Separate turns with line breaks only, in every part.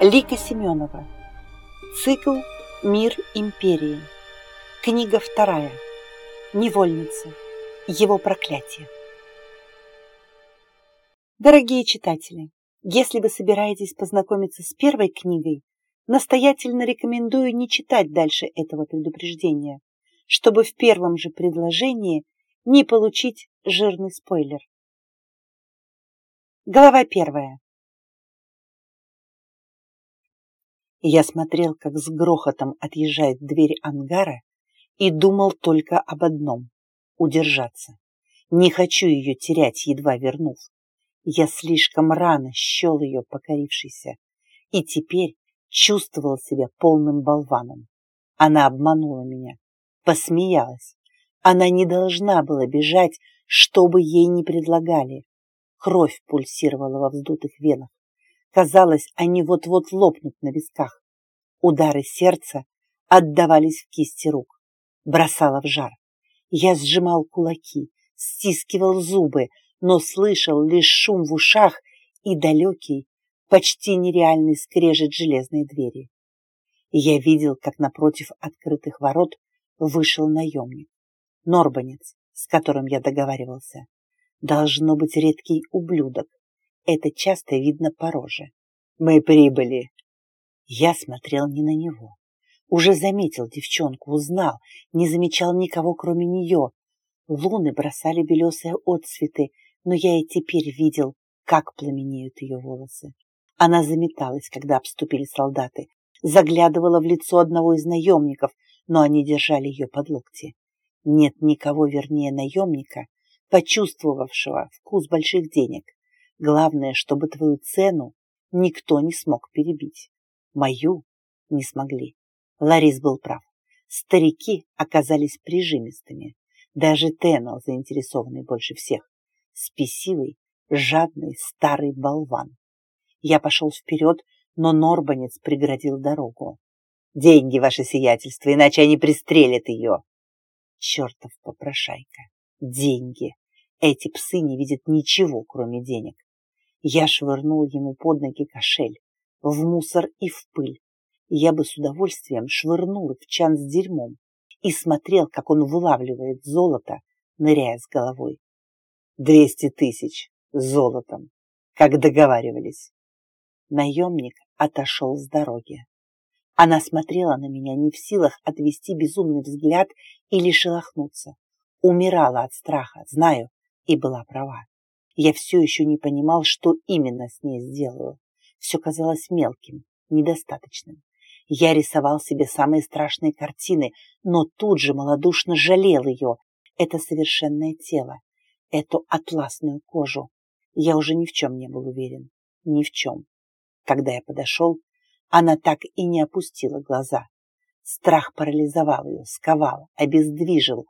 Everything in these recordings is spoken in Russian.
Лика Семенова. Цикл «Мир империи». Книга вторая. Невольница. Его проклятие. Дорогие читатели, если вы собираетесь познакомиться с первой книгой, настоятельно рекомендую не читать дальше этого предупреждения, чтобы в первом же предложении не получить жирный спойлер. Глава первая. Я смотрел, как с грохотом отъезжает дверь ангара и думал только об одном — удержаться. Не хочу ее терять, едва вернув. Я слишком рано щел ее покорившейся и теперь чувствовал себя полным болваном. Она обманула меня, посмеялась. Она не должна была бежать, чтобы ей не предлагали. Кровь пульсировала во вздутых венах. Казалось, они вот-вот лопнут на висках. Удары сердца отдавались в кисти рук. Бросала в жар. Я сжимал кулаки, стискивал зубы, но слышал лишь шум в ушах и далекий, почти нереальный скрежет железной двери. Я видел, как напротив открытых ворот вышел наемник. Норбанец, с которым я договаривался. Должно быть редкий ублюдок, это часто видно по роже. Мы прибыли. Я смотрел не на него. Уже заметил девчонку, узнал, не замечал никого, кроме нее. Луны бросали белесые отцветы, но я и теперь видел, как пламенеют ее волосы. Она заметалась, когда обступили солдаты, заглядывала в лицо одного из наемников, но они держали ее под локти. Нет никого вернее наемника, почувствовавшего вкус больших денег. Главное, чтобы твою цену никто не смог перебить. Мою не смогли. Ларис был прав. Старики оказались прижимистыми. Даже Теннел заинтересованный больше всех. Спесивый, жадный, старый болван. Я пошел вперед, но Норбанец преградил дорогу. «Деньги, ваше сиятельство, иначе они пристрелят ее!» Чертов попрошайка! Деньги! Эти псы не видят ничего, кроме денег. Я швырнул ему под ноги кошель, в мусор и в пыль. Я бы с удовольствием швырнул их в чан с дерьмом и смотрел, как он вылавливает золото, ныряя с головой. Двести тысяч золотом, как договаривались. Наемник отошел с дороги. Она смотрела на меня не в силах отвести безумный взгляд или шелохнуться. Умирала от страха, знаю, и была права. Я все еще не понимал, что именно с ней сделаю. Все казалось мелким, недостаточным. Я рисовал себе самые страшные картины, но тут же малодушно жалел ее. Это совершенное тело, эту атласную кожу. Я уже ни в чем не был уверен. Ни в чем. Когда я подошел, она так и не опустила глаза. Страх парализовал ее, сковал, обездвижил.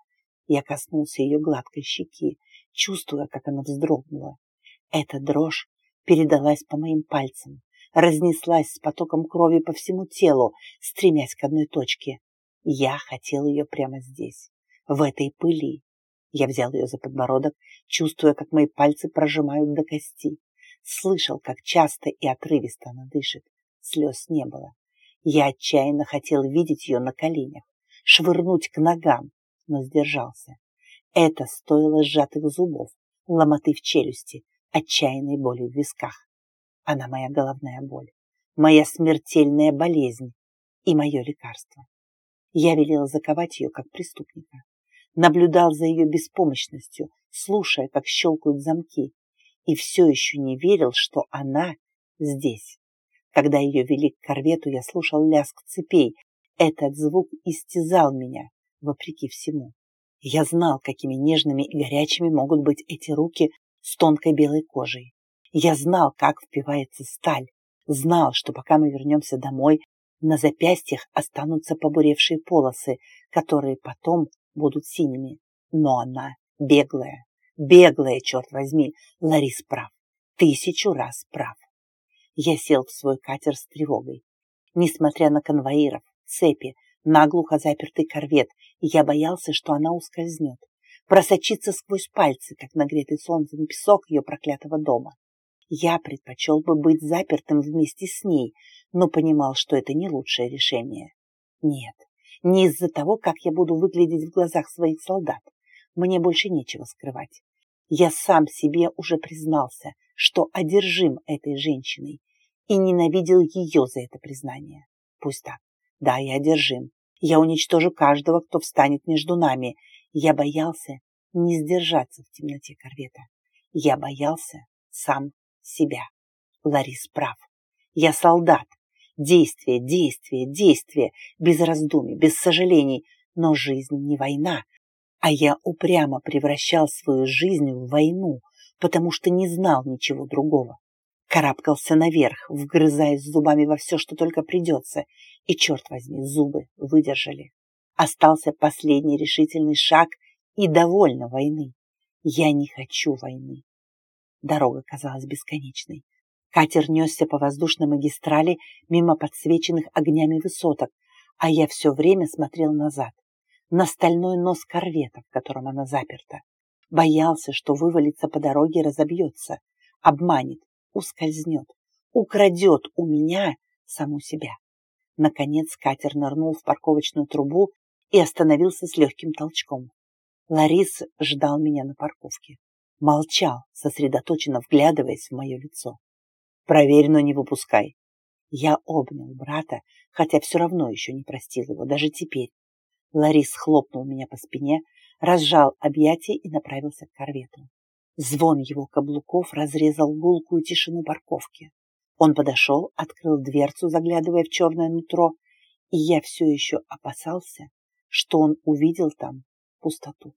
Я коснулся ее гладкой щеки, чувствуя, как она вздрогнула. Эта дрожь передалась по моим пальцам, разнеслась с потоком крови по всему телу, стремясь к одной точке. Я хотел ее прямо здесь, в этой пыли. Я взял ее за подбородок, чувствуя, как мои пальцы прожимают до кости. Слышал, как часто и отрывисто она дышит. Слез не было. Я отчаянно хотел видеть ее на коленях, швырнуть к ногам, но сдержался. Это стоило сжатых зубов, ломоты в челюсти, отчаянной боли в висках. Она моя головная боль, моя смертельная болезнь и мое лекарство. Я велел заковать ее как преступника. Наблюдал за ее беспомощностью, слушая, как щелкают замки, и все еще не верил, что она здесь. Когда ее вели к корвету, я слушал лязг цепей. Этот звук истязал меня, вопреки всему. Я знал, какими нежными и горячими могут быть эти руки с тонкой белой кожей. Я знал, как впивается сталь. Знал, что пока мы вернемся домой, на запястьях останутся побуревшие полосы, которые потом будут синими. Но она беглая, беглая, черт возьми, Ларис прав, тысячу раз прав. Я сел в свой катер с тревогой. Несмотря на конвоиров, цепи, наглухо запертый корвет, я боялся, что она ускользнет, просочится сквозь пальцы, как нагретый солнцем песок ее проклятого дома. Я предпочел бы быть запертым вместе с ней, но понимал, что это не лучшее решение. Нет, не из-за того, как я буду выглядеть в глазах своих солдат. Мне больше нечего скрывать. Я сам себе уже признался, что одержим этой женщиной и ненавидел ее за это признание. Пусть так. Да, я одержим. Я уничтожу каждого, кто встанет между нами. Я боялся не сдержаться в темноте корвета. Я боялся сам себя. Ларис прав. Я солдат. Действие, действие, действие, без раздумий, без сожалений. Но жизнь не война, а я упрямо превращал свою жизнь в войну, потому что не знал ничего другого. Карабкался наверх, вгрызаясь зубами во все, что только придется, и, черт возьми, зубы выдержали. Остался последний решительный шаг и довольно войны. Я не хочу войны. Дорога казалась бесконечной. Катер несся по воздушной магистрали мимо подсвеченных огнями высоток, а я все время смотрел назад на стальной нос корвета, в котором она заперта. Боялся, что вывалится по дороге и разобьется, обманет, ускользнет, украдет у меня саму себя. Наконец катер нырнул в парковочную трубу и остановился с легким толчком. Ларис ждал меня на парковке. Молчал, сосредоточенно вглядываясь в мое лицо. «Проверь, но не выпускай». Я обнял брата, хотя все равно еще не простил его, даже теперь, Ларис хлопнул меня по спине, разжал объятия и направился к корвету. Звон его каблуков разрезал гулкую тишину парковки. Он подошел, открыл дверцу, заглядывая в черное нутро, и я все еще опасался, что он увидел там пустоту.